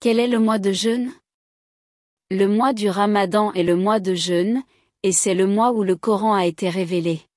Quel est le mois de jeûne? Le mois du Ramadan est le mois de jeûne, et c'est le mois où le Coran a été révélé.